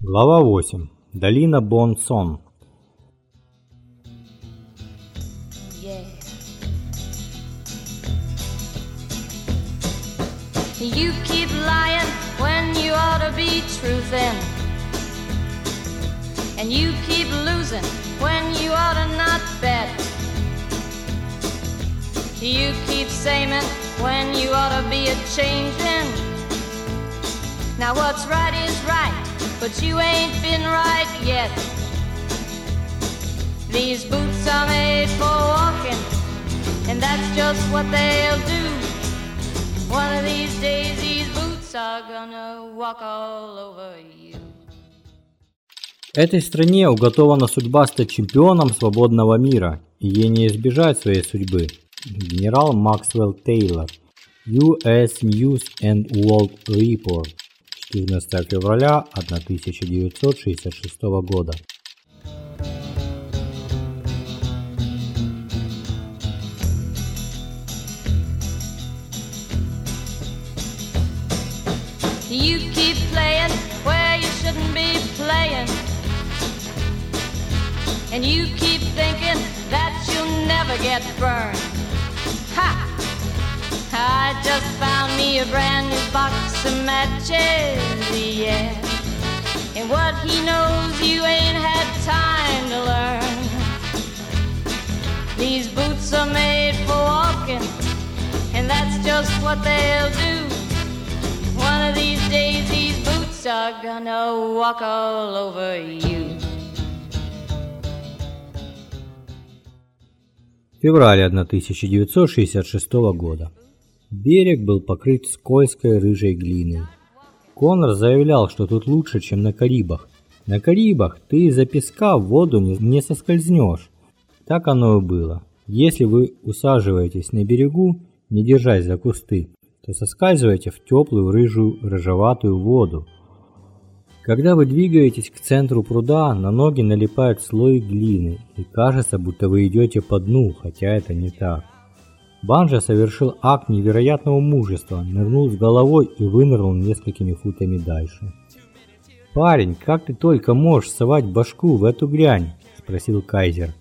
Глава 8. Долина Бонсон. Yeah. You keep lying when you ought to be truthing. And you keep losing when you ought to not bet. You keep saying when you ought to be a changing. Now what's right is right, but you ain't been right yet. These boots are made for walking, and that's just what they'll do. One of these days, these boots are gonna walk all over you. Этой стране уготована судьба стать чемпионом свободного мира, и ей не избежать своей судьбы. Генерал Максвелл Тейлор. U.S. News and World Report. 14 февраля 1966 года. You keep playing where you shouldn't be playing. And you keep thinking that you'll never get burned. Ha! I just found me a brand new box of matches, yeah. And what he knows you ain't had time to learn. These boots are made for walking, and that's just what they'll do. One of these days, these boots are gonna walk all over you. Февраль 1966 года. Берег был покрыт скользкой рыжей глиной. Конор заявлял, что тут лучше, чем на Карибах. На Карибах ты из-за песка в воду не, не соскользнешь. Так оно и было. Если вы усаживаетесь на берегу, не держась за кусты, то соскальзываете в теплую рыжую рыжеватую воду. Когда вы двигаетесь к центру пруда, на ноги налипает слой глины, и кажется, будто вы идете по дну, хотя это не так. Банжа совершил акт невероятного мужества, нырнул с головой и вынырнул несколькими футами дальше. «Парень, как ты только можешь совать башку в эту грязь?» – спросил Кайзер.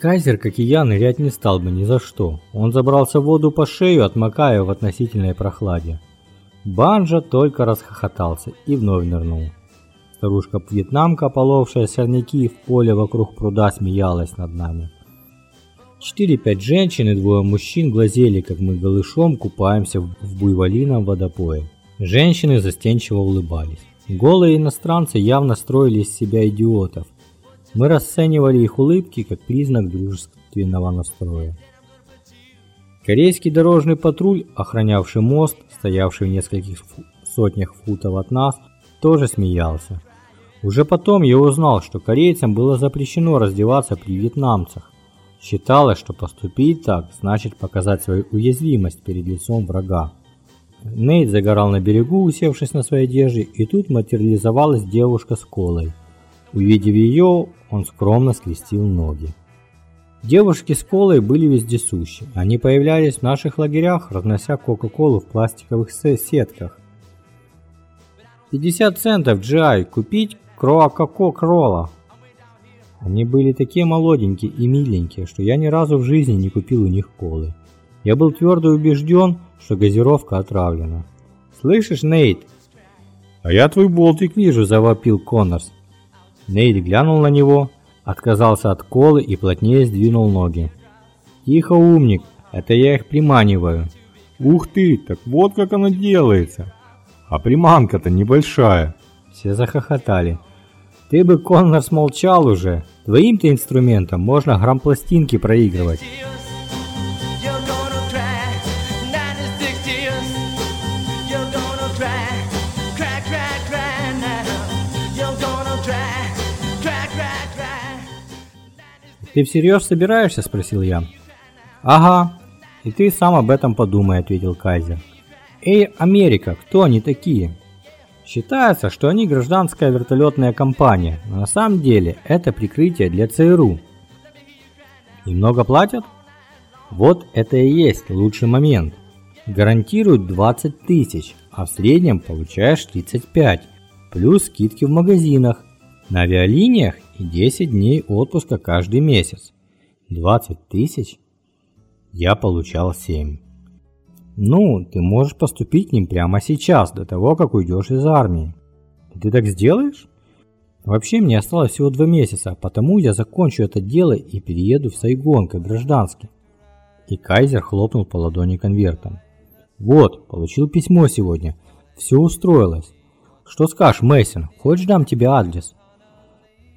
Кайзер, как и я, нырять не стал бы ни за что. Он забрался в воду по шею, отмокая в относительной прохладе. Банжа только расхохотался и вновь нырнул. Старушка-вьетнамка, половшая сорняки в поле вокруг пруда, смеялась над нами. Четыре-пять женщин и двое мужчин глазели, как мы голышом купаемся в буйволином водопое. Женщины застенчиво улыбались. Голые иностранцы явно строили из себя идиотов. Мы расценивали их улыбки как признак дружественного настроя. Корейский дорожный патруль, охранявший мост, стоявший в нескольких сотнях футов от нас, тоже смеялся. Уже потом я узнал, что корейцам было запрещено раздеваться при вьетнамцах. Считалось, что поступить так значит показать свою уязвимость перед лицом врага. Нейт загорал на берегу, усевшись на своей одежде, и тут материализовалась девушка с колой. Увидев ее, он скромно скрестил ноги. Девушки с колой были вездесущи. Они появлялись в наших лагерях, разнося Кока-Колу в пластиковых сетках. 50 центов, Джай, купить Кроа-Кока-Крола. Они были такие молоденькие и миленькие, что я ни разу в жизни не купил у них колы. Я был твердо убежден, что газировка отравлена. «Слышишь, Нейт?» «А я твой болтик вижу», – завопил Коннорс. Нейт глянул на него, отказался от колы и плотнее сдвинул ноги. «Тихо, умник, это я их приманиваю». «Ух ты, так вот как оно делается! А приманка-то небольшая!» Все захохотали. Ты бы, Коннор, смолчал уже. Твоим-то инструментом можно грампластинки проигрывать. «Ты всерьез собираешься?» – спросил я. «Ага, и ты сам об этом подумай», – ответил Кайзер. «Эй, Америка, кто они такие?» Считается, что они гражданская вертолетная компания, но на самом деле это прикрытие для ЦРУ. И много платят? Вот это и есть лучший момент. Гарантируют 20 тысяч, а в среднем получаешь 35, плюс скидки в магазинах, на авиалиниях и 10 дней отпуска каждый месяц. 20 тысяч? Я получал 7. Ну, ты можешь поступить к ним прямо сейчас, до того, как уйдешь из армии. Ты так сделаешь? Вообще мне осталось всего два месяца, потому я закончу это дело и перееду в Сайгон как гражданский. И Кайзер хлопнул по ладони конвертом. Вот, получил письмо сегодня. Все устроилось. Что скажешь, Мейсон? Хочешь дам тебе адрес?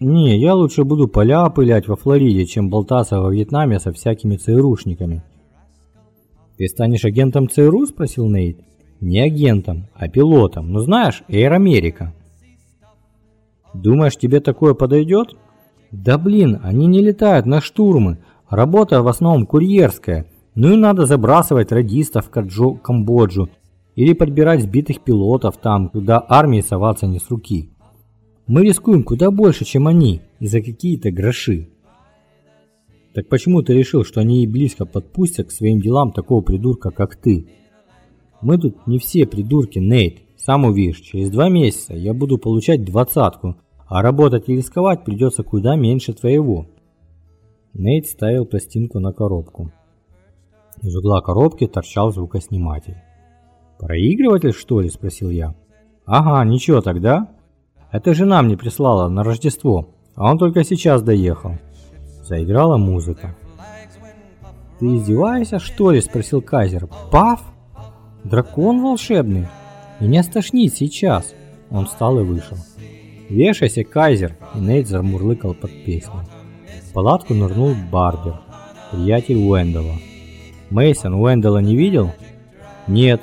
Не, я лучше буду поля опылять во Флориде, чем болтаться во Вьетнаме со всякими ЦРУшниками. «Ты станешь агентом ЦРУ?» – спросил Нейт. «Не агентом, а пилотом. Ну знаешь, Air America». «Думаешь, тебе такое подойдет?» «Да блин, они не летают на штурмы. Работа в основном курьерская. Ну и надо забрасывать радистов в Камбоджу. Или подбирать сбитых пилотов там, куда армии соваться не с руки. Мы рискуем куда больше, чем они, и за какие-то гроши». Так почему ты решил, что они и близко подпустят к своим делам такого придурка, как ты? Мы тут не все придурки, Нейт. Сам увидишь, через два месяца я буду получать двадцатку, а работать и рисковать придется куда меньше твоего. Нейт ставил пластинку на коробку. Из угла коробки торчал звукосниматель. «Проигрыватель, что ли?» – спросил я. «Ага, ничего тогда. Это жена мне прислала на Рождество, а он только сейчас доехал». Заиграла музыка. «Ты издеваешься, что ли?» – спросил Кайзер. «Пав? Дракон волшебный? Меня стошнит сейчас!» Он встал и вышел. «Вешайся, Кайзер!» – и Нейт замурлыкал под песню. В палатку нырнул Барбер, приятель Уэндала. Мейсон Уэндала не видел?» «Нет».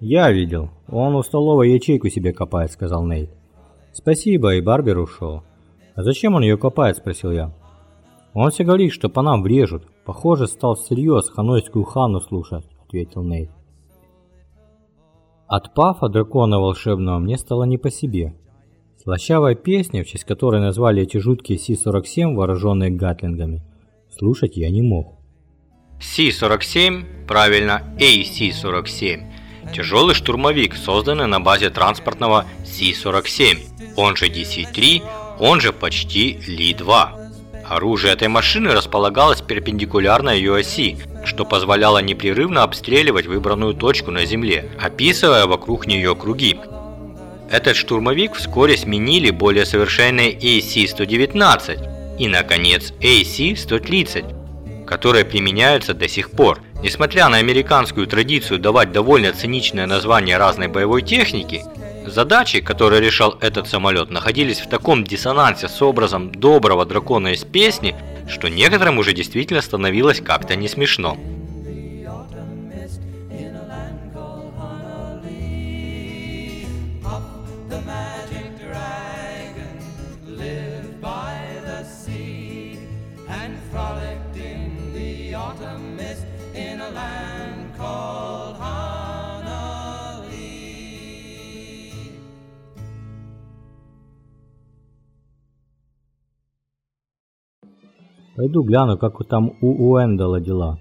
«Я видел. Он у столовой ячейку себе копает», – сказал Нейт. «Спасибо», и Барбер ушел. «А зачем он ее копает?» – спросил я. «Он все говорит, что по нам врежут. Похоже, стал всерьез ханойскую хану слушать», — ответил Нейт. От пафа дракона волшебного мне стало не по себе. Слащавая песня, в честь которой назвали эти жуткие Си-47, вооруженные гатлингами, слушать я не мог. Си-47, правильно, AC-47, тяжелый штурмовик, созданный на базе транспортного Си-47, он же DC-3, он же почти Ли-2. Оружие этой машины располагалось перпендикулярно ее оси, что позволяло непрерывно обстреливать выбранную точку на земле, описывая вокруг нее круги. Этот штурмовик вскоре сменили более совершенные AC-119 и, наконец, AC-130, которые применяются до сих пор. Несмотря на американскую традицию давать довольно циничное название разной боевой техники, Задачи, которые решал этот самолет, находились в таком диссонансе с образом доброго дракона из песни, что некоторым уже действительно становилось как-то не смешно. Пойду гляну, как там у Уэндала дела.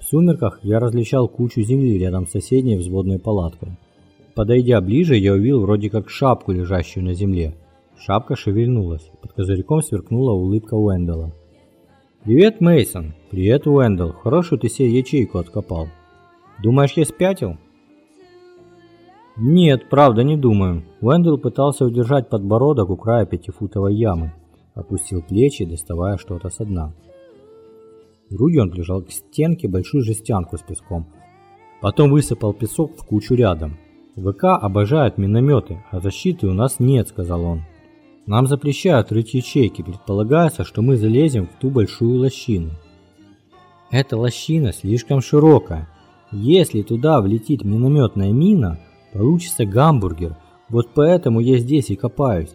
В сумерках я различал кучу земли рядом с соседней взводной палаткой. Подойдя ближе, я увидел вроде как шапку, лежащую на земле. Шапка шевельнулась. Под козырьком сверкнула улыбка Уэндала. «Привет, Мейсон. «Привет, Уэндал. Хорошую ты себе ячейку откопал. Думаешь, я спятил?» «Нет, правда, не думаю». Уэндал пытался удержать подбородок у края пятифутовой ямы. Опустил плечи, доставая что-то со дна. Грудью он прижал к стенке большую жестянку с песком. Потом высыпал песок в кучу рядом. ВК обожают минометы, а защиты у нас нет, сказал он. Нам запрещают рыть ячейки, предполагается, что мы залезем в ту большую лощину. Эта лощина слишком широкая. Если туда влетит минометная мина, получится гамбургер. Вот поэтому я здесь и копаюсь.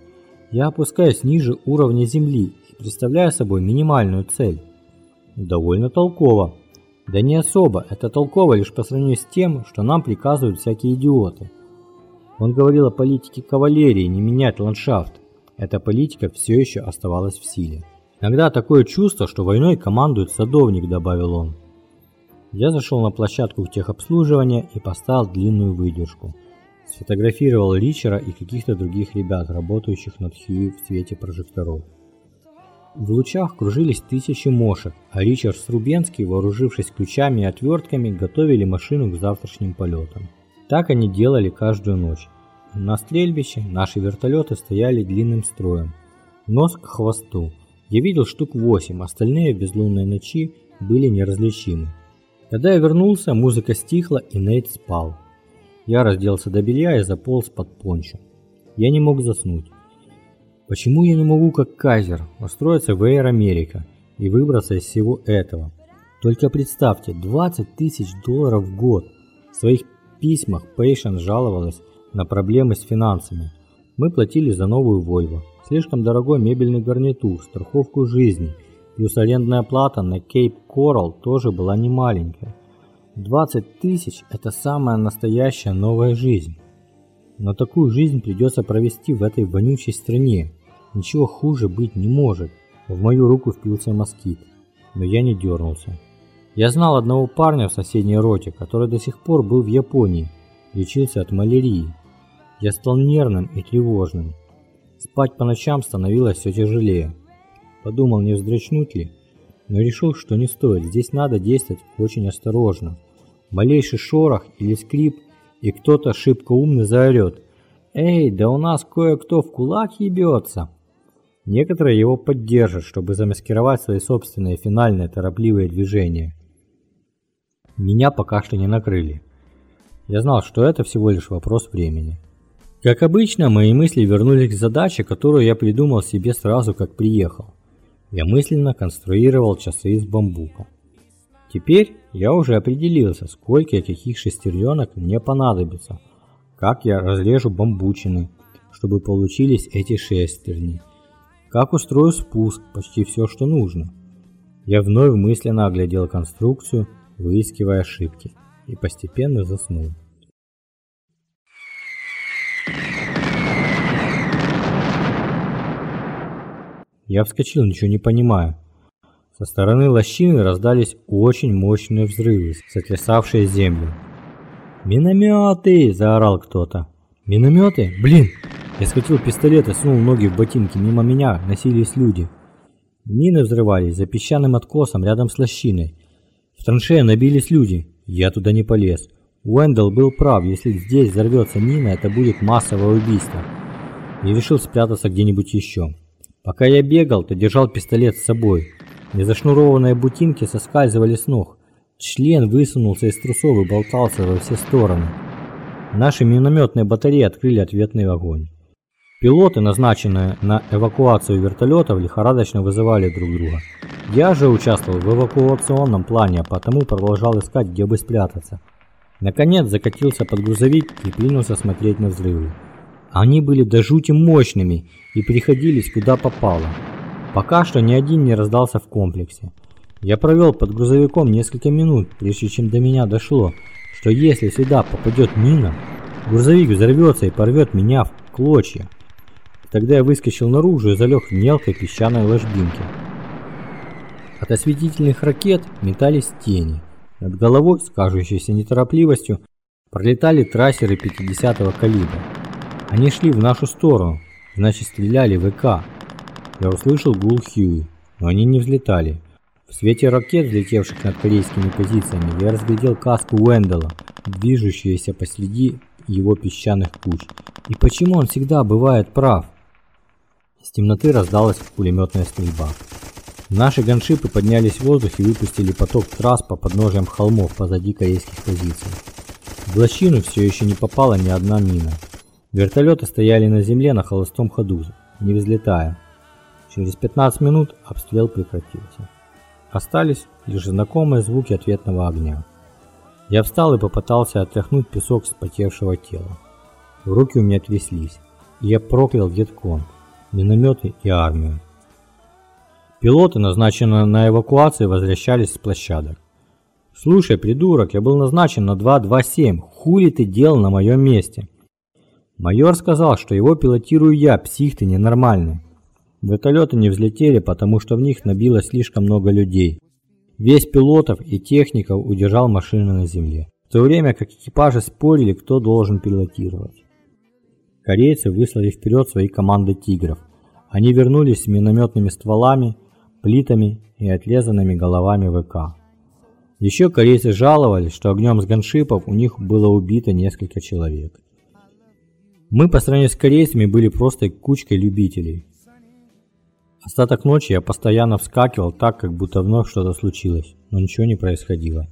Я опускаюсь ниже уровня земли и представляя собой минимальную цель. Довольно толково. Да не особо, это толково лишь по сравнению с тем, что нам приказывают всякие идиоты. Он говорил о политике кавалерии, не менять ландшафт. Эта политика все еще оставалась в силе. Иногда такое чувство, что войной командует садовник, добавил он. Я зашел на площадку техобслуживания и поставил длинную выдержку. Сфотографировал Ричера и каких-то других ребят, работающих над Хьюи в свете прожекторов. В лучах кружились тысячи мошек, а Ричард с Рубенский, вооружившись ключами и отвертками, готовили машину к завтрашним полетам. Так они делали каждую ночь. На стрельбище наши вертолеты стояли длинным строем, нос к хвосту. Я видел штук восемь, остальные в безлунной ночи были неразличимы. Когда я вернулся, музыка стихла и Нейт спал. Я разделся до белья и заполз под пончо. Я не мог заснуть. Почему я не могу, как Кайзер, устроиться в Air America и выбраться из всего этого? Только представьте, 20 тысяч долларов в год. В своих письмах Пейшен жаловалась на проблемы с финансами. Мы платили за новую Volvo, слишком дорогой мебельный гарнитур, страховку жизни, плюс арендная плата на Cape Coral тоже была не маленькая. 20 тысяч – это самая настоящая новая жизнь. Но такую жизнь придется провести в этой вонючей стране, Ничего хуже быть не может. В мою руку впился москит, но я не дернулся. Я знал одного парня в соседней роте, который до сих пор был в Японии, лечился от малярии. Я стал нервным и тревожным. Спать по ночам становилось все тяжелее. Подумал, не вздрочнуть ли, но решил, что не стоит. Здесь надо действовать очень осторожно. Малейший шорох или скрип, и кто-то шибко умный заорет. «Эй, да у нас кое-кто в кулак ебется!» Некоторые его поддержат, чтобы замаскировать свои собственные финальные торопливые движения. Меня пока что не накрыли. Я знал, что это всего лишь вопрос времени. Как обычно, мои мысли вернулись к задаче, которую я придумал себе сразу, как приехал. Я мысленно конструировал часы из бамбука. Теперь я уже определился, сколько и каких шестеренок мне понадобится, как я разрежу бамбучины, чтобы получились эти шестерни, как устрою спуск, почти все, что нужно. Я вновь мысленно оглядел конструкцию, выискивая ошибки, и постепенно заснул. Я вскочил, ничего не понимая. Со стороны лощины раздались очень мощные взрывы, сотрясавшие землю. «Минометы!» – заорал кто-то. «Минометы? Блин!» Я схватил пистолет и сунул ноги в ботинки. Мимо меня носились люди. Мины взрывались за песчаным откосом рядом с лощиной. В траншее набились люди. Я туда не полез. Уэндел был прав. Если здесь взорвется мина, это будет массовое убийство. Я решил спрятаться где-нибудь еще. Пока я бегал, то держал пистолет с собой. Незашнурованные ботинки соскальзывали с ног. Член высунулся из трусов и болтался во все стороны. Наши минометные батареи открыли ответный огонь. Пилоты, назначенные на эвакуацию вертолетов, лихорадочно вызывали друг друга. Я же участвовал в эвакуационном плане, а потому продолжал искать, где бы спрятаться. Наконец закатился под грузовик и принялся смотреть на взрывы. Они были до жути мощными и приходились куда попало. Пока что ни один не раздался в комплексе. Я провел под грузовиком несколько минут, прежде чем до меня дошло, что если сюда попадет мина, грузовик взорвется и порвет меня в клочья. Тогда я выскочил наружу и залег в мелкой песчаной ложбинке. От осветительных ракет метались тени. Над головой, с кажущейся неторопливостью, пролетали трассеры 50-го калибра. Они шли в нашу сторону, значит стреляли в ВК. Я услышал гул Хьюи, но они не взлетали. В свете ракет, взлетевших над корейскими позициями, я разглядел каску Уэндела, движущуюся посреди его песчаных куч. И почему он всегда бывает прав? Из темноты раздалась пулеметная стрельба. Наши ганшипы поднялись в воздух и выпустили поток трасс по подножиям холмов позади корейских позиций. В лощину все еще не попала ни одна мина. Вертолеты стояли на земле на холостом ходу, не взлетая. Через 15 минут обстрел прекратился. Остались лишь знакомые звуки ответного огня. Я встал и попытался отряхнуть песок с потевшего тела. Руки у меня тряслись, и я проклял Вьетконг минометы и армию. Пилоты, назначенные на эвакуацию, возвращались с площадок. «Слушай, придурок, я был назначен на 227. Хули ты делал на моем месте?» Майор сказал, что его пилотирую я, псих ты ненормальный. Вертолеты не взлетели, потому что в них набилось слишком много людей. Весь пилотов и техников удержал машины на земле, в то время как экипажи спорили, кто должен пилотировать. Корейцы выслали вперед свои команды «Тигров». Они вернулись с минометными стволами, плитами и отрезанными головами ВК. Еще корейцы жаловались, что огнем с ганшипов у них было убито несколько человек. Мы по сравнению с корейцами были просто кучкой любителей. Остаток ночи я постоянно вскакивал так, как будто вновь что-то случилось, но ничего не происходило.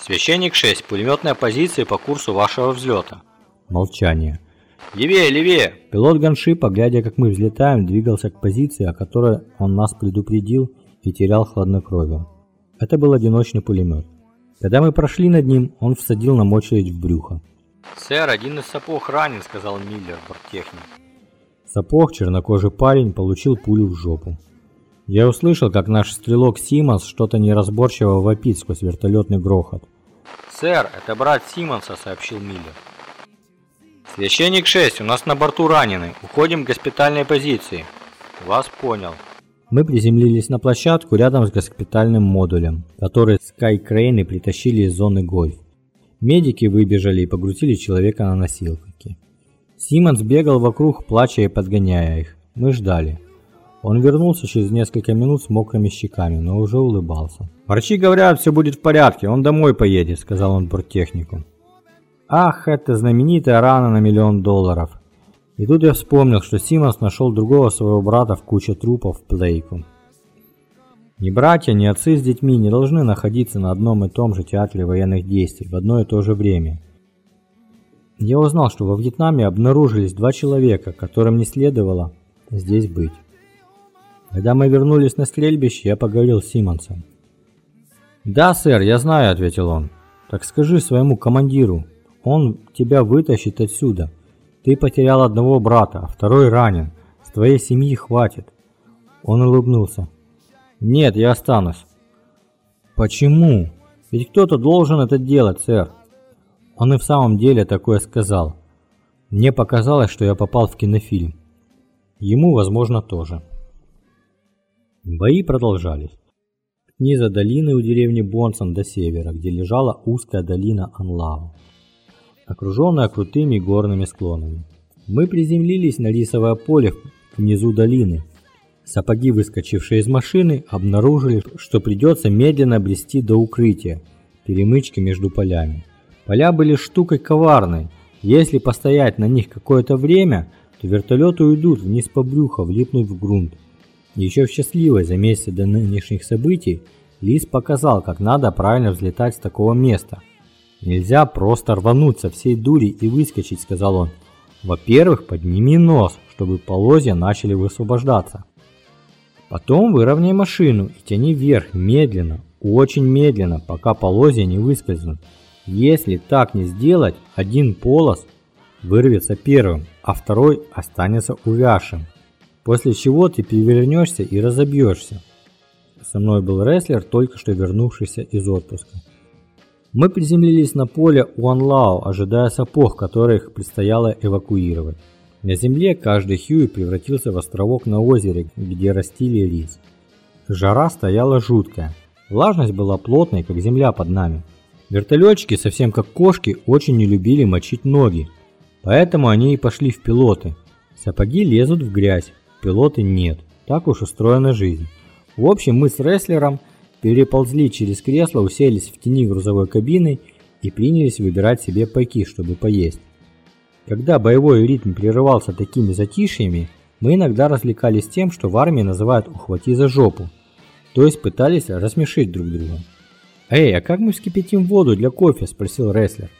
Священник 6, пулеметная позиция по курсу вашего взлета. Молчание. Левее, левее! Пилот ганшипа, глядя как мы взлетаем, двигался к позиции, о которой он нас предупредил и терял хладнокровие. Это был одиночный пулемет. Когда мы прошли над ним, он всадил нам очередь в брюхо. «Сэр, один из сапог ранен», — сказал Миллер, борттехник. Сапог, чернокожий парень, получил пулю в жопу. Я услышал, как наш стрелок Симмонс что-то неразборчиво вопит сквозь вертолетный грохот. «Сэр, это брат Симмонса», — сообщил Миллер. «Священник 6, у нас на борту ранены. Уходим к госпитальной позиции». «Вас понял». Мы приземлились на площадку рядом с госпитальным модулем, который скайкрейны притащили из зоны гольф. Медики выбежали и погрузили человека на носилки. Симмонс бегал вокруг, плача и подгоняя их. Мы ждали. Он вернулся через несколько минут с мокрыми щеками, но уже улыбался. «Врачи говорят, все будет в порядке, он домой поедет», — сказал он борттехнику. «Ах, это знаменитая рана на миллион долларов!» И тут я вспомнил, что Симмонс нашел другого своего брата в куче трупов в Плейку. Ни братья, ни отцы с детьми не должны находиться на одном и том же театре военных действий в одно и то же время. Я узнал, что во Вьетнаме обнаружились два человека, которым не следовало здесь быть. Когда мы вернулись на стрельбище, я поговорил с Симмонсом. «Да, сэр, я знаю», — ответил он. «Так скажи своему командиру, он тебя вытащит отсюда. Ты потерял одного брата, а второй ранен. С твоей семьи хватит». Он улыбнулся. Нет, я останусь. Почему? Ведь кто-то должен это делать, сэр. Он и в самом деле такое сказал. Мне показалось, что я попал в кинофильм. Ему, возможно, тоже. Бои продолжались. Низа долины у деревни Бонсон до севера, где лежала узкая долина Анлау, окруженная крутыми горными склонами. Мы приземлились на рисовое поле внизу долины, Сапоги, выскочившие из машины, обнаружили, что придется медленно брести до укрытия, перемычки между полями. Поля были штукой коварной. Если постоять на них какое-то время, то вертолеты уйдут вниз по брюху, влипнуть в грунт. Еще в счастливой за месяц до нынешних событий Лис показал, как надо правильно взлетать с такого места. «Нельзя просто рвануть со всей дури и выскочить», — сказал он. «Во-первых, подними нос, чтобы полозья начали высвобождаться. Потом выровняй машину и тяни вверх медленно, очень медленно, пока полозья не выскользнут. Если так не сделать, один полос вырвется первым, а второй останется увязшим. После чего ты перевернешься и разобьешься. Со мной был рестлер, только что вернувшийся из отпуска. Мы приземлились на поле Уанлао, ожидая сапог, которых предстояло эвакуировать. На земле каждый Хьюи превратился в островок на озере, где растили рис. Жара стояла жуткая. Влажность была плотной, как земля под нами. Вертолетчики, совсем как кошки, очень не любили мочить ноги. Поэтому они и пошли в пилоты. Сапоги лезут в грязь, пилоты нет. Так уж устроена жизнь. В общем, мы с рестлером переползли через кресло, уселись в тени грузовой кабины и принялись выбирать себе пайки, чтобы поесть. Когда боевой ритм прерывался такими затишьями, мы иногда развлекались тем, что в армии называют «ухвати за жопу», то есть пытались рассмешить друг друга. «Эй, а как мы вскипятим воду для кофе?» – спросил рестлер.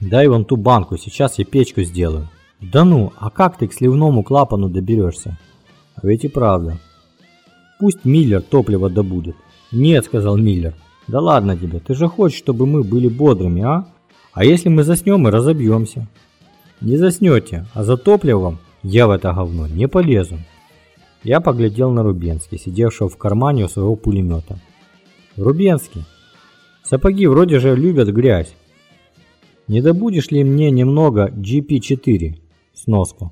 «Дай вон ту банку, сейчас я печку сделаю». «Да ну, а как ты к сливному клапану доберешься?» «А ведь и правда». «Пусть Миллер топливо добудет». «Нет», – сказал Миллер. «Да ладно тебе, ты же хочешь, чтобы мы были бодрыми, а? А если мы заснем и разобьемся?» Не заснете, а за топливом я в это говно не полезу. Я поглядел на Рубенский, сидевшего в кармане у своего пулемета. Рубенский, сапоги вроде же любят грязь. Не добудешь ли мне немного GP4? Сноска.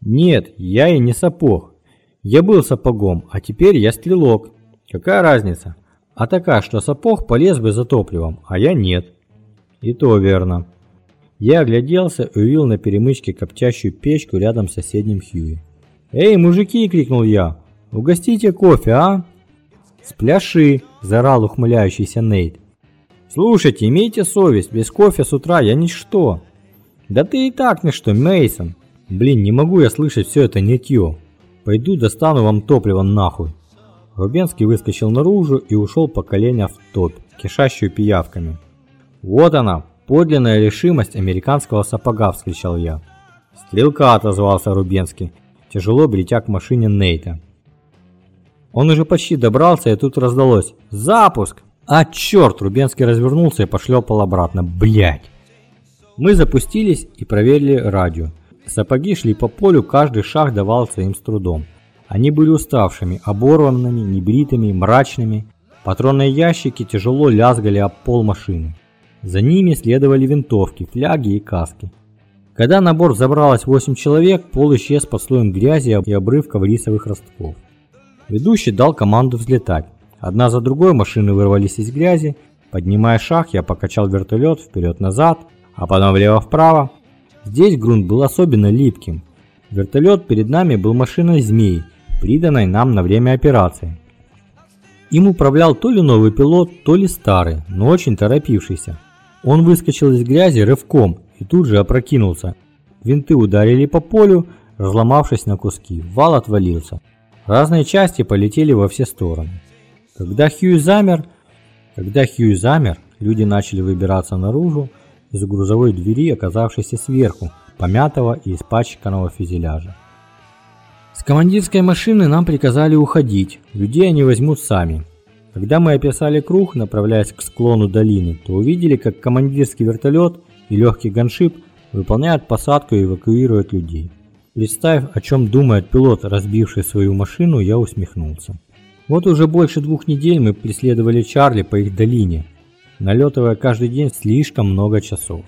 Нет, я и не сапог. Я был сапогом, а теперь я стрелок. Какая разница? А такая, что сапог полез бы за топливом, а я нет. И то верно. Я огляделся и увидел на перемычке коптящую печку рядом с соседним Хьюи. «Эй, мужики!» – крикнул я. «Угостите кофе, а?» «Спляши!» – заорал ухмыляющийся Нейт. «Слушайте, имейте совесть, без кофе с утра я ничто!» «Да ты и так ничто, Мейсон. Блин, не могу я слышать все это нытье. Пойду достану вам топливо нахуй!» Рубенский выскочил наружу и ушел по колено в топь, кишащую пиявками. «Вот она, подлинная решимость американского сапога!» – вскричал я. «Стрелка!» – отозвался Рубенский, тяжело бретя к машине Нейта. Он уже почти добрался, и тут раздалось «Запуск!» А черт, Рубенский развернулся и пошлепал обратно. Блять! Мы запустились и проверили радио. Сапоги шли по полю, каждый шаг давался им с трудом. Они были уставшими, оборванными, небритыми, мрачными. Патронные ящики тяжело лязгали об пол машины. За ними следовали винтовки, фляги и каски. Когда на борт забралось 8 человек, пол исчез под слоем грязи и обрывков рисовых ростков. Ведущий дал команду взлетать. Одна за другой машины вырвались из грязи. Поднимая шаг, я покачал вертолет вперед-назад, а потом влево-вправо. Здесь грунт был особенно липким. Вертолет перед нами был машиной «Змей», приданной нам на время операции. Им управлял то ли новый пилот, то ли старый, но очень торопившийся. Он выскочил из грязи рывком и тут же опрокинулся. Винты ударили по полю, разломавшись на куски. Вал отвалился. Разные части полетели во все стороны. Когда Хьюи замер, когда Хьюи замер, люди начали выбираться наружу из грузовой двери, оказавшейся сверху, помятого и испачканного фюзеляжа. С командирской машины нам приказали уходить, людей они возьмут сами. Когда мы описали круг, направляясь к склону долины, то увидели, как командирский вертолет и легкий ганшип выполняют посадку и эвакуируют людей. Представив, о чем думает пилот, разбивший свою машину, я усмехнулся. Вот уже больше двух недель мы преследовали Чарли по их долине, налетывая каждый день слишком много часов.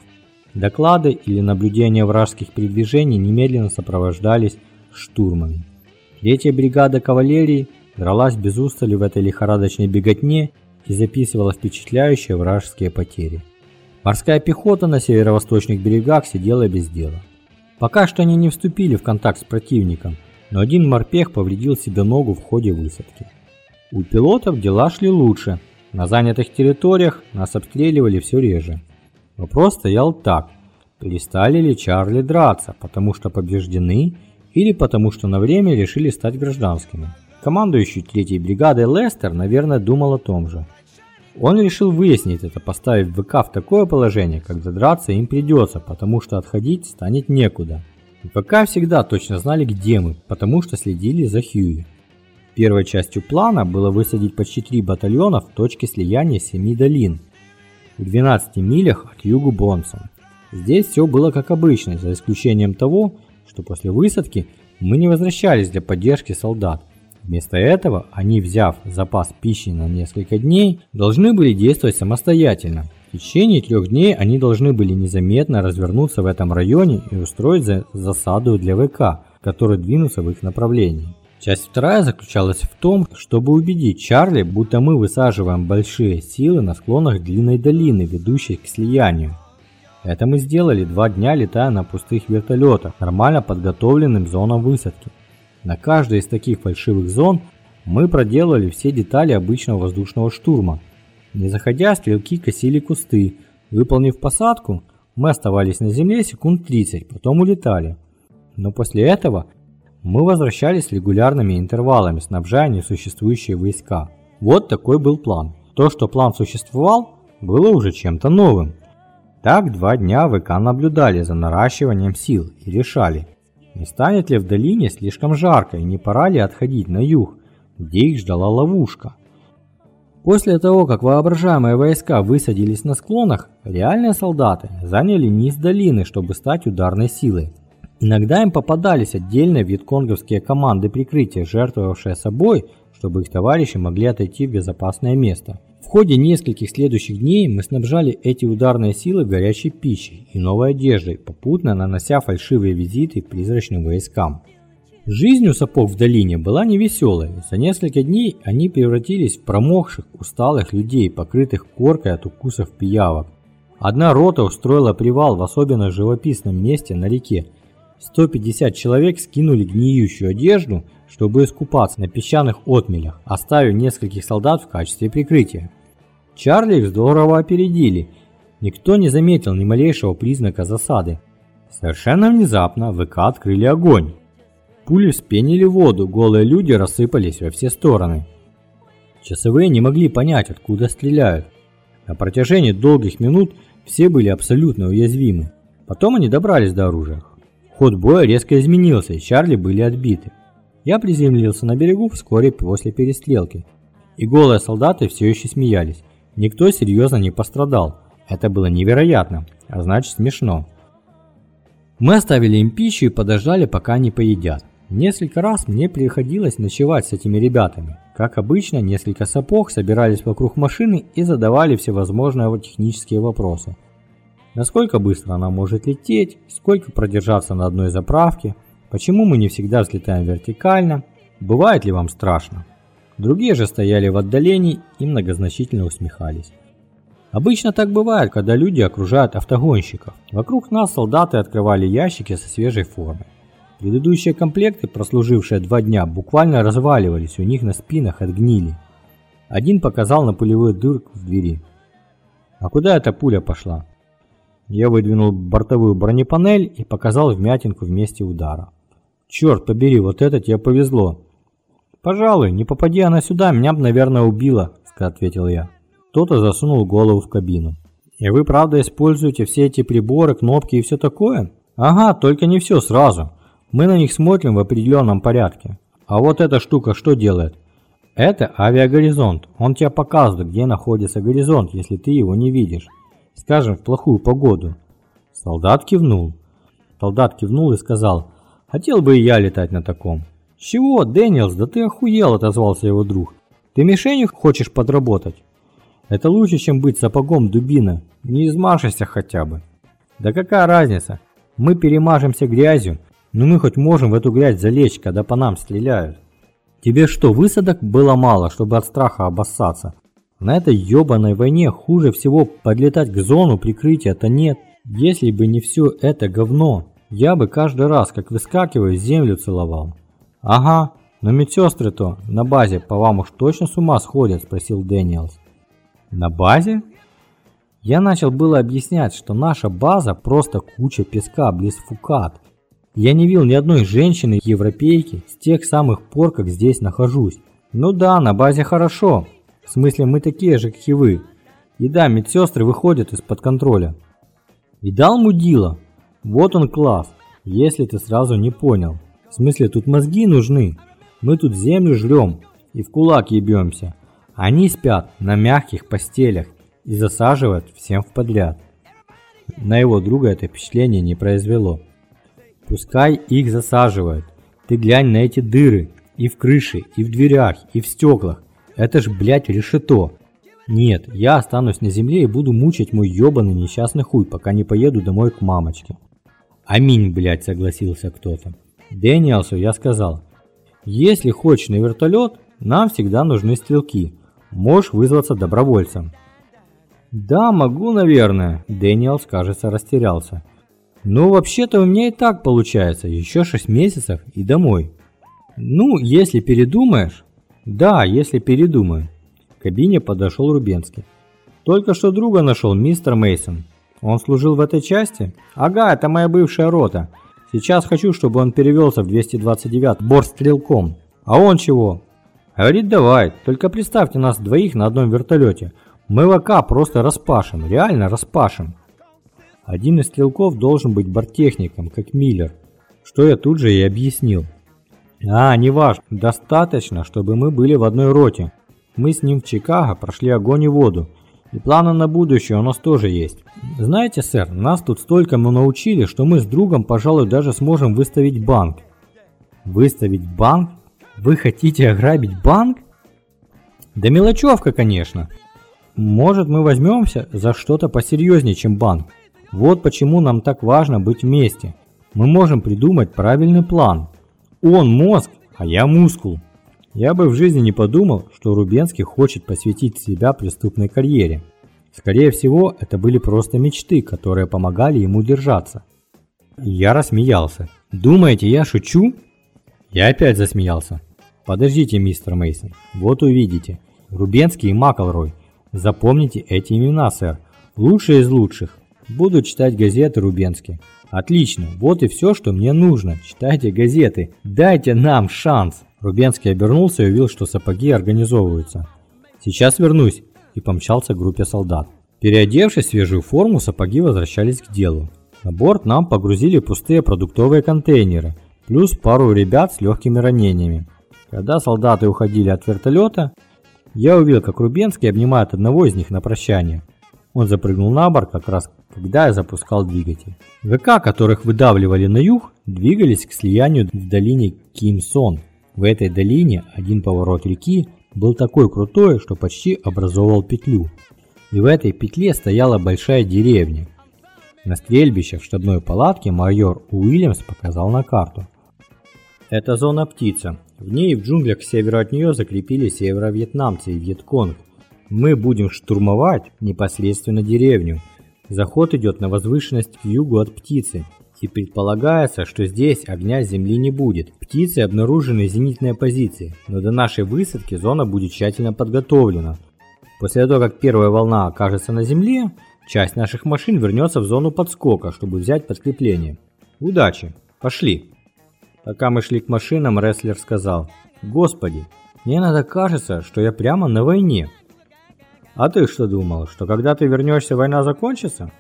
Доклады или наблюдения вражеских передвижений немедленно сопровождались штурмами. Третья бригада кавалерии дралась без устали в этой лихорадочной беготне и записывала впечатляющие вражеские потери. Морская пехота на северо-восточных берегах сидела без дела. Пока что они не вступили в контакт с противником, но один морпех повредил себе ногу в ходе высадки. У пилотов дела шли лучше. На занятых территориях нас обстреливали все реже. Вопрос стоял так. Перестали ли Чарли драться, потому что побеждены, или потому что на время решили стать гражданскими? Командующий третьей бригадой Лестер, наверное, думал о том же. Он решил выяснить это, поставив ВК в такое положение, когда драться им придется, потому что отходить станет некуда. ВК всегда точно знали, где мы, потому что следили за Хьюи. Первой частью плана было высадить почти три батальона в точке слияния семи долин, в 12 милях от югу Бонсон. Здесь все было как обычно, за исключением того, что после высадки мы не возвращались для поддержки солдат. Вместо этого они, взяв запас пищи на несколько дней, должны были действовать самостоятельно. В течение трех дней они должны были незаметно развернуться в этом районе и устроить засаду для ВК, который двинутся в их направлении. Часть вторая заключалась в том, чтобы убедить Чарли, будто мы высаживаем большие силы на склонах длинной долины, ведущей к слиянию. Это мы сделали два дня, летая на пустых вертолетах, нормально подготовленным зонам высадки. На каждой из таких фальшивых зон мы проделали все детали обычного воздушного штурма. Не заходя, стрелки косили кусты. Выполнив посадку, мы оставались на земле секунд 30, потом улетали. Но после этого мы возвращались с регулярными интервалами, снабжая несуществующие войска. Вот такой был план. То, что план существовал, было уже чем-то новым. Так два дня ВК наблюдали за наращиванием сил и решали, не станет ли в долине слишком жарко и не пора ли отходить на юг, где их ждала ловушка. После того, как воображаемые войска высадились на склонах, реальные солдаты заняли низ долины, чтобы стать ударной силой. Иногда им попадались отдельные вьетконговские команды прикрытия, жертвовавшие собой, чтобы их товарищи могли отойти в безопасное место. В ходе нескольких следующих дней мы снабжали эти ударные силы горячей пищей и новой одеждой, попутно нанося фальшивые визиты призрачным войскам. Жизнь у сапог в долине была невеселой. За несколько дней они превратились в промокших, усталых людей, покрытых коркой от укусов пиявок. Одна рота устроила привал в особенно живописном месте на реке. 150 человек скинули гниющую одежду, чтобы искупаться на песчаных отмелях, оставив нескольких солдат в качестве прикрытия. Чарли их здорово опередили. Никто не заметил ни малейшего признака засады. Совершенно внезапно ВК открыли огонь. Пули вспенили воду, голые люди рассыпались во все стороны. Часовые не могли понять, откуда стреляют. На протяжении долгих минут все были абсолютно уязвимы. Потом они добрались до оружия. Ход боя резко изменился, и Чарли были отбиты. Я приземлился на берегу вскоре после перестрелки. И голые солдаты все еще смеялись. Никто серьезно не пострадал. Это было невероятно, а значит смешно. Мы оставили им пищу и подождали, пока они поедят. Несколько раз мне приходилось ночевать с этими ребятами. Как обычно, несколько сапог собирались вокруг машины и задавали всевозможные технические вопросы. Насколько быстро она может лететь, сколько продержаться на одной заправке, почему мы не всегда взлетаем вертикально, бывает ли вам страшно. Другие же стояли в отдалении и многозначительно усмехались. Обычно так бывает, когда люди окружают автогонщиков. Вокруг нас солдаты открывали ящики со свежей формой. Предыдущие комплекты, прослужившие два дня, буквально разваливались у них на спинах от гнили. Один показал на пулевую дырку в двери. «А куда эта пуля пошла?» Я выдвинул бортовую бронепанель и показал вмятинку в месте удара. «Черт побери, вот это тебе повезло!» «Пожалуй, не попади она сюда, меня бы, наверное, убила», — ответил я. Кто-то засунул голову в кабину. «И вы правда используете все эти приборы, кнопки и все такое?» «Ага, только не все сразу. Мы на них смотрим в определенном порядке. А вот эта штука что делает? Это авиагоризонт. Он тебе показывает, где находится горизонт, если ты его не видишь. Скажем, в плохую погоду. Солдат кивнул. Солдат кивнул и сказал, хотел бы и я летать на таком. «Чего, Дэниелс, да ты охуел», — отозвался его друг. «Ты мишенью хочешь подработать?» «Это лучше, чем быть сапогом дубина. Не измажешься хотя бы». «Да какая разница? Мы перемажемся грязью, но мы хоть можем в эту грязь залечь, когда по нам стреляют. Тебе что, высадок было мало, чтобы от страха обоссаться? На этой ёбаной войне хуже всего подлетать к зону прикрытия-то нет. Если бы не все это говно, я бы каждый раз, как выскакиваю, землю целовал. Ага, но медсестры-то на базе по вам уж точно с ума сходят, спросил Дэниелс. На базе? Я начал было объяснять, что наша база просто куча песка близ Фукат, я не видел ни одной женщины-европейки с тех самых пор, как здесь нахожусь. Ну да, на базе хорошо. В смысле, мы такие же, как и вы. И да, медсестры выходят из-под контроля. И дал мудила. Вот он класс, если ты сразу не понял. В смысле, тут мозги нужны. Мы тут землю жрем и в кулак ебемся. Они спят на мягких постелях и засаживают всем в подряд. На его друга это впечатление не произвело. Пускай их засаживают. Ты глянь на эти дыры. И в крыше, и в дверях, и в стеклах. Это ж, блядь, решето. Нет, я останусь на земле и буду мучить мой ёбаный несчастный хуй, пока не поеду домой к мамочке. Аминь, блядь, согласился кто-то. Дэниелсу я сказал, если хочешь на вертолет, нам всегда нужны стрелки. Можешь вызваться добровольцем. Да, могу, наверное. Дэниелс, кажется, растерялся. Ну, вообще-то у меня и так получается, еще 6 месяцев и домой. Ну, если передумаешь. Да, если передумаю. К кабине подошел Рубенский. Только что друга нашел, мистер Мейсон. Он служил в этой части? Ага, это моя бывшая рота. Сейчас хочу, чтобы он перевелся в 229 борт-стрелком. А он чего? Говорит, давай, только представьте нас двоих на одном вертолете. Мы ВК просто распашем, реально распашем. Один из стрелков должен быть борттехником, как Миллер, что я тут же и объяснил. А, неважно, достаточно, чтобы мы были в одной роте. Мы с ним в Чикаго прошли огонь и воду. И планы на будущее у нас тоже есть. Знаете, сэр, нас тут столько мы научили, что мы с другом, пожалуй, даже сможем выставить банк. Выставить банк? Вы хотите ограбить банк? Да мелочевка, конечно. Может, мы возьмемся за что-то посерьезнее, чем банк. Вот почему нам так важно быть вместе. Мы можем придумать правильный план. Он мозг, а я мускул. Я бы в жизни не подумал, что Рубенский хочет посвятить себя преступной карьере. Скорее всего, это были просто мечты, которые помогали ему держаться. Я рассмеялся. Думаете, я шучу? Я опять засмеялся. Подождите, мистер Мейсон, вот увидите. Рубенский и Маклрой. Запомните эти имена, сэр. Лучшие из лучших. Буду читать газеты Рубенский. Отлично, вот и все, что мне нужно. Читайте газеты. Дайте нам шанс. Рубенский обернулся и увидел, что сапоги организовываются. Сейчас вернусь и помчался к группе солдат. Переодевшись в свежую форму, сапоги возвращались к делу. На борт нам погрузили пустые продуктовые контейнеры, плюс пару ребят с легкими ранениями. Когда солдаты уходили от вертолета, я увидел, как Рубенский обнимает одного из них на прощание. Он запрыгнул на борт как раз, когда я запускал двигатель. ВК, которых выдавливали на юг, двигались к слиянию в долине Кимсон. В этой долине один поворот реки был такой крутой, что почти образовывал петлю. И в этой петле стояла большая деревня. На стрельбище в штабной палатке майор Уильямс показал на карту. Это зона птица, в ней и в джунглях к северу от нее закрепились северо-вьетнамцы и Вьетконг. Мы будем штурмовать непосредственно деревню. Заход идет на возвышенность к югу от птицы. И предполагается, что здесь огня с земли не будет. Птицы обнаружены зенитные позиции, но до нашей высадки зона будет тщательно подготовлена. После того, как первая волна окажется на земле, часть наших машин вернется в зону подскока, чтобы взять подкрепление. Удачи! Пошли! Пока мы шли к машинам, рестлер сказал, «Господи, мне иногда кажется, что я прямо на войне». «А ты что думал, что когда ты вернешься, война закончится?»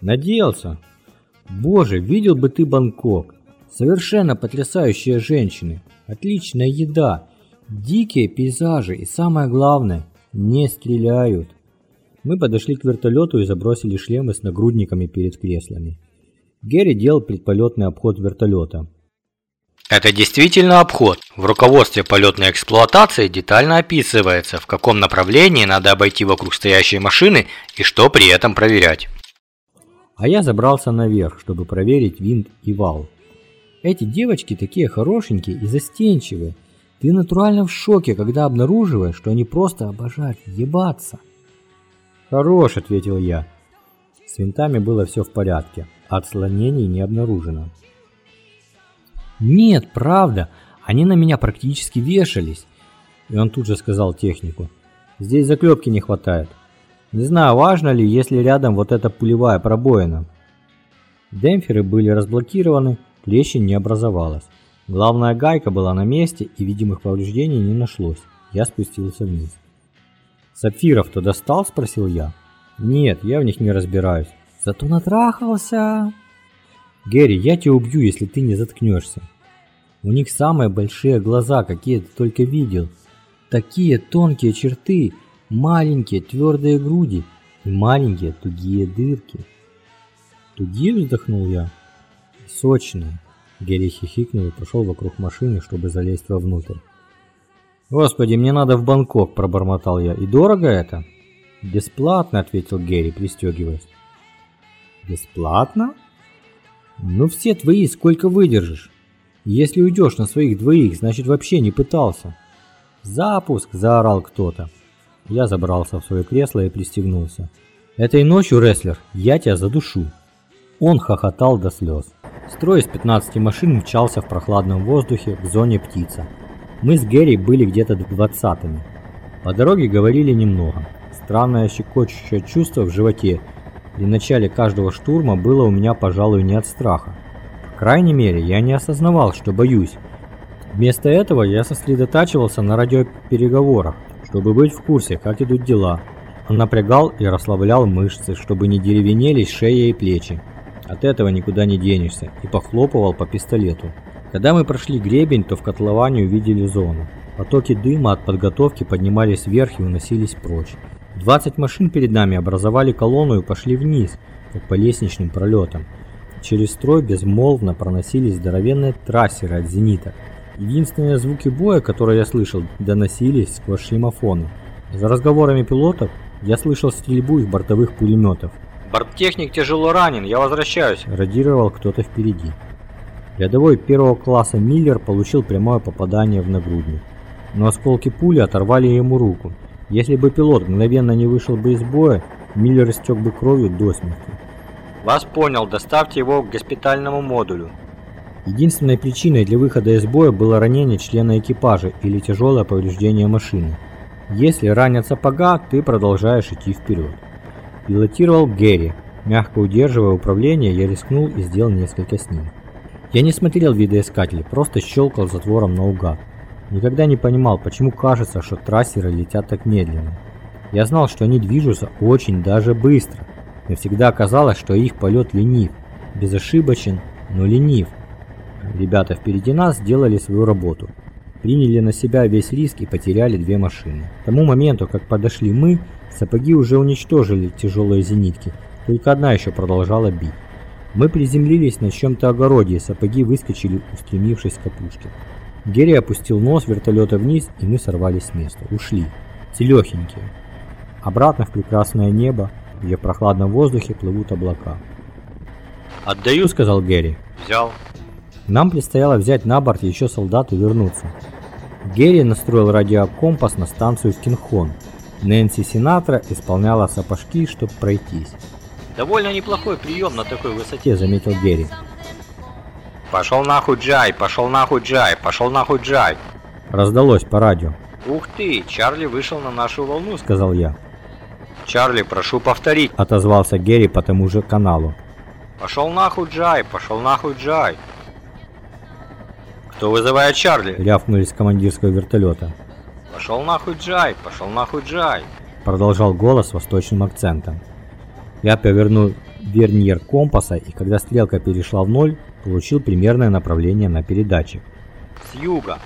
«Надеялся. Боже, видел бы ты Бангкок. Совершенно потрясающие женщины, отличная еда, дикие пейзажи и самое главное, не стреляют». Мы подошли к вертолету и забросили шлемы с нагрудниками перед креслами. Герри делал предполетный обход вертолета. Это действительно обход. В руководстве полетной эксплуатации детально описывается, в каком направлении надо обойти вокруг стоящей машины и что при этом проверять. А я забрался наверх, чтобы проверить винт и вал. Эти девочки такие хорошенькие и застенчивые. Ты натурально в шоке, когда обнаруживаешь, что они просто обожают ебаться. Хорош, ответил я. С винтами было все в порядке, отслонений не обнаружено. Нет, правда, они на меня практически вешались. И он тут же сказал технику. Здесь заклепки не хватает. Не знаю, важно ли, если рядом вот эта пулевая пробоина. Демпферы были разблокированы, трещин не образовалось. Главная гайка была на месте и видимых повреждений не нашлось. Я спустился вниз. «Сапфиров-то достал?» – спросил я. «Нет, я в них не разбираюсь». «Зато натрахался!» Гэри, я тебя убью, если ты не заткнешься. У них самые большие глаза, какие ты только видел. Такие тонкие черты, маленькие твердые груди и маленькие тугие дырки. Тугие вздохнул я. Сочные. Герри хихикнул и пошел вокруг машины, чтобы залезть вовнутрь. «Господи, мне надо в Бангкок», – пробормотал я. «И дорого это?» «Бесплатно», – ответил Герри, пристегиваясь. «Бесплатно?» Ну все твои сколько выдержишь. Если уйдешь на своих двоих, значит вообще не пытался. Запуск, заорал кто-то. Я забрался в свое кресло и пристегнулся. Этой ночью, рестлер, я тебя задушу. Он хохотал до слез. Строй из 15 машин мчался в прохладном воздухе к зоне птица. Мы с Гэри были где-то двадцатыми. По дороге говорили немного. Странное щекочущее чувство в животе при начале каждого штурма было у меня, пожалуй, не от страха. По крайней мере, я не осознавал, что боюсь. Вместо этого я сосредотачивался на радиопереговорах, чтобы быть в курсе, как идут дела. Он напрягал и расслаблял мышцы, чтобы не деревенели шея и плечи. От этого никуда не денешься, и похлопывал по пистолету. Когда мы прошли гребень, то в котловане увидели зону. Потоки дыма от подготовки поднимались вверх и уносились прочь. 20 машин перед нами образовали колонну и пошли вниз, как по лестничным пролетам. Через строй безмолвно проносились здоровенные трассеры от зенита. Единственные звуки боя, которые я слышал, доносились сквозь шлемофоны. За разговорами пилотов я слышал стрельбу из бортовых пулеметов. Борттехник тяжело ранен, я возвращаюсь. Радировал кто-то впереди. Рядовой первого класса Миллер получил прямое попадание в нагрудник. Но осколки пули оторвали ему руку. Если бы пилот мгновенно не вышел бы из боя, Миллер истек бы кровью до смерти. Вас понял, доставьте его к госпитальному модулю. Единственной причиной для выхода из боя было ранение члена экипажа или тяжелое повреждение машины. Если ранят сапога, ты продолжаешь идти вперед. Пилотировал Гэри. Мягко удерживая управление, я рискнул и сделал несколько снимков. Я не смотрел видоискатель, просто щелкал затвором наугад. Никогда не понимал, почему кажется, что трассеры летят так медленно. Я знал, что они движутся очень даже быстро. Мне всегда казалось, что их полет ленив, безошибочен, но ленив. Ребята впереди нас сделали свою работу. Приняли на себя весь риск и потеряли две машины. К тому моменту, как подошли мы, сапоги уже уничтожили тяжелые зенитки, только одна еще продолжала бить. Мы приземлились на чем-то огороде, и сапоги выскочили, устремившись к опушке. Герри опустил нос вертолета вниз, и мы сорвались с места. Ушли. Целехенькие. Обратно в прекрасное небо, где в прохладном воздухе плывут облака. «Отдаю», — сказал Герри. «Взял». Нам предстояло взять на борт еще солдат и вернуться. Герри настроил радиокомпас на станцию в Кинхон. Нэнси Синатра исполняла сапожки, чтобы пройтись. Довольно неплохой прием на такой высоте. Те заметил Герри. Пошел нахуй Джай, пошел нахуй Джай, пошел нахуй Джай. Раздалось по радио. Ух ты, Чарли вышел на нашу волну, Сказал я. Чарли, прошу повторить. Отозвался Герри по тому же каналу. Пошел нахуй Джай, пошел нахуй Джай. Кто вызывает Чарли? Рявкнули с командирского вертолета. Пошел нахуй Джай, пошел нахуй Джай. Продолжал голос с восточным акцентом. Я повернул верниер компаса, и когда стрелка перешла в ноль, получил примерное направление на передатчик. С юга.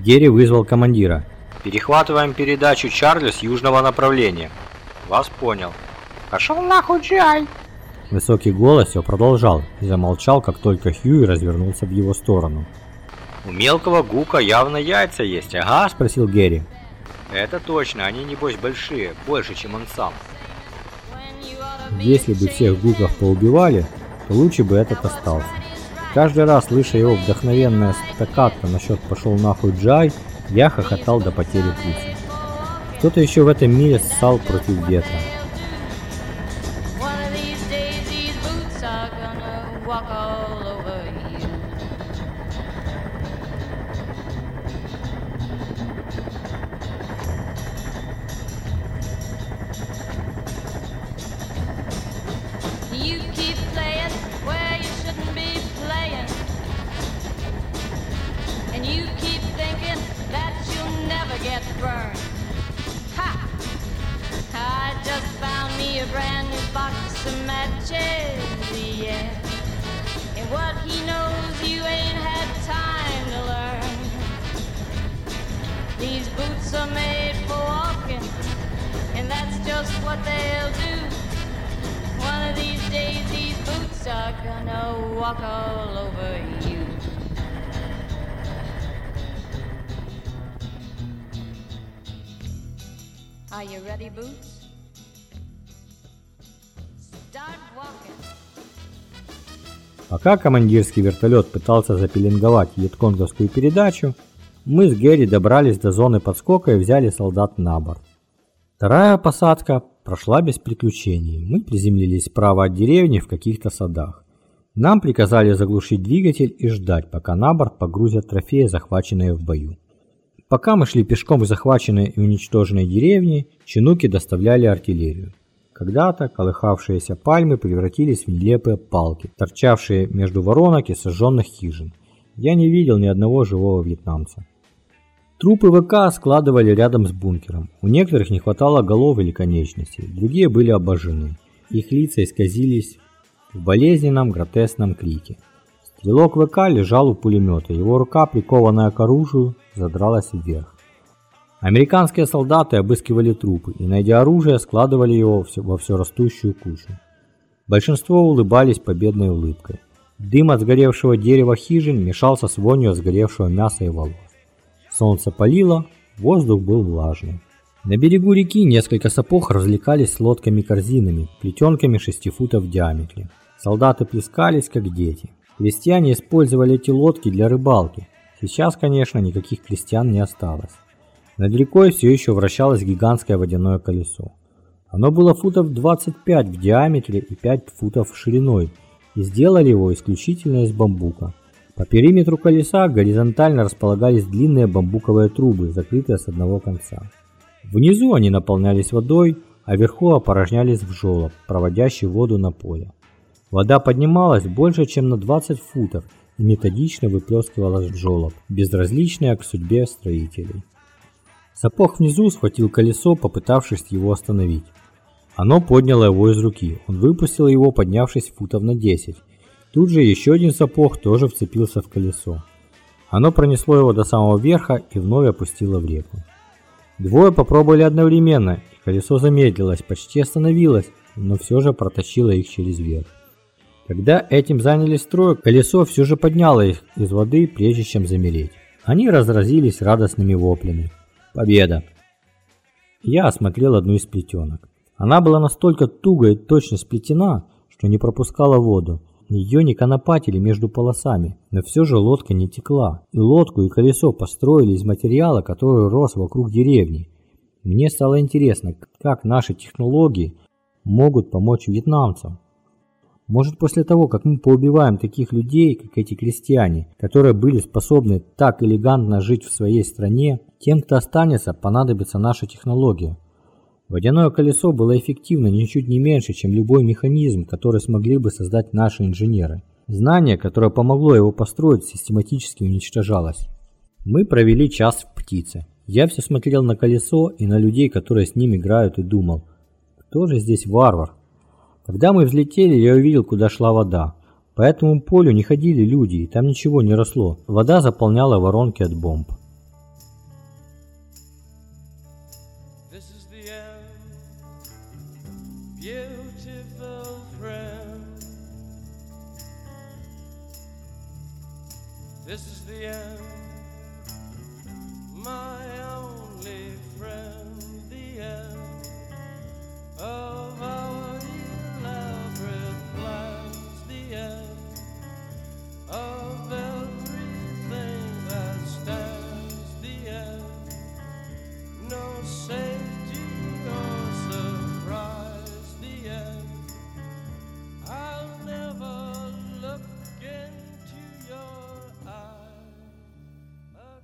Герри вызвал командира. Перехватываем передачу Чарли с южного направления. Вас понял. Пошел нахуй Джай. Высокий голос все продолжал и замолчал, как только Хьюи развернулся в его сторону. У мелкого гука явно яйца есть, ага? Спросил Герри. Это точно, они небось большие, больше, чем он сам. Если бы всех гуков поубивали, то лучше бы этот остался. Каждый раз, слыша его вдохновенное стаккато насчет «пошел нахуй Джай», я хохотал до потери пульса. Кто-то еще в этом мире ссал против ветра. Пока командирский вертолет пытался запеленговать вьетконговскую передачу, мы с Герри добрались до зоны подскока и взяли солдат на борт. Вторая посадка прошла без приключений. Мы приземлились справа от деревни в каких-то садах. Нам приказали заглушить двигатель и ждать, пока на борт погрузят трофеи, захваченные в бою. Пока мы шли пешком к захваченной и уничтоженной деревне, чинуки доставляли артиллерию. Когда-то колыхавшиеся пальмы превратились в нелепые палки, торчавшие между воронок и сожженных хижин. Я не видел ни одного живого вьетнамца. Трупы ВК складывали рядом с бункером. У некоторых не хватало голов или конечностей, другие были обожжены. Их лица исказились в болезненном гротесном крике. Стрелок ВК лежал у пулемета, его рука, прикованная к оружию, задралась вверх. Американские солдаты обыскивали трупы и, найдя оружие, складывали его во все растущую кучу. Большинство улыбались победной улыбкой. Дым от сгоревшего дерева хижин мешался с вонью сгоревшего мяса и волос. Солнце палило, воздух был влажный. На берегу реки несколько сапог развлекались с лодками-корзинами, плетенками 6 футов в диаметре. Солдаты плескались, как дети. Крестьяне использовали эти лодки для рыбалки. Сейчас, конечно, никаких крестьян не осталось. Над рекой все еще вращалось гигантское водяное колесо. Оно было футов 25 в диаметре и 5 футов шириной, и сделали его исключительно из бамбука. По периметру колеса горизонтально располагались длинные бамбуковые трубы, закрытые с одного конца. Внизу они наполнялись водой, а вверху опорожнялись в желоб, проводящий воду на поле. Вода поднималась больше, чем на 20 футов и методично выплескивалась в желоб, безразличная к судьбе строителей. Сапог внизу схватил колесо, попытавшись его остановить. Оно подняло его из руки. Он выпустил его, поднявшись футов на 10. Тут же еще один сапог тоже вцепился в колесо. Оно пронесло его до самого верха и вновь опустило в реку. Двое попробовали одновременно, и колесо замедлилось, почти остановилось, но все же протащило их через верх. Когда этим занялись трое, колесо все же подняло их из воды, прежде чем замереть. Они разразились радостными воплями. Победа! Я осмотрел одну из плетенок. Она была настолько туго и точно сплетена, что не пропускала воду. Ее не конопатили между полосами, но все же лодка не текла. И лодку, и колесо построили из материала, который рос вокруг деревни. Мне стало интересно, как наши технологии могут помочь вьетнамцам. Может, после того, как мы поубиваем таких людей, как эти крестьяне, которые были способны так элегантно жить в своей стране, тем, кто останется, понадобится наша технология. Водяное колесо было эффективно ничуть не меньше, чем любой механизм, который смогли бы создать наши инженеры. Знание, которое помогло его построить, систематически уничтожалось. Мы провели час в птице. Я все смотрел на колесо и на людей, которые с ним играют, и думал, кто же здесь варвар? Когда мы взлетели, я увидел, куда шла вода. По этому полю не ходили люди, и там ничего не росло. Вода заполняла воронки от бомб.